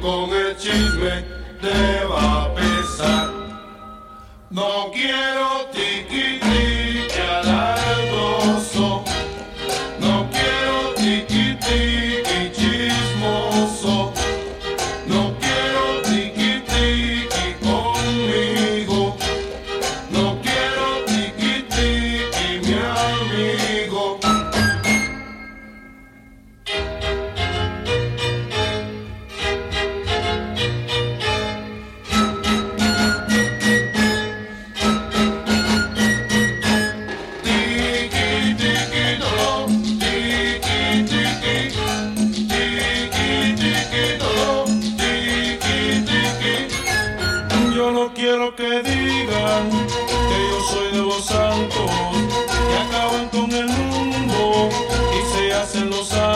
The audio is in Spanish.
con el chisme te va a pesar. No quiero yo no quiero que digan que yo soy de los santos, que acaban con el mundo y se hacen los santos.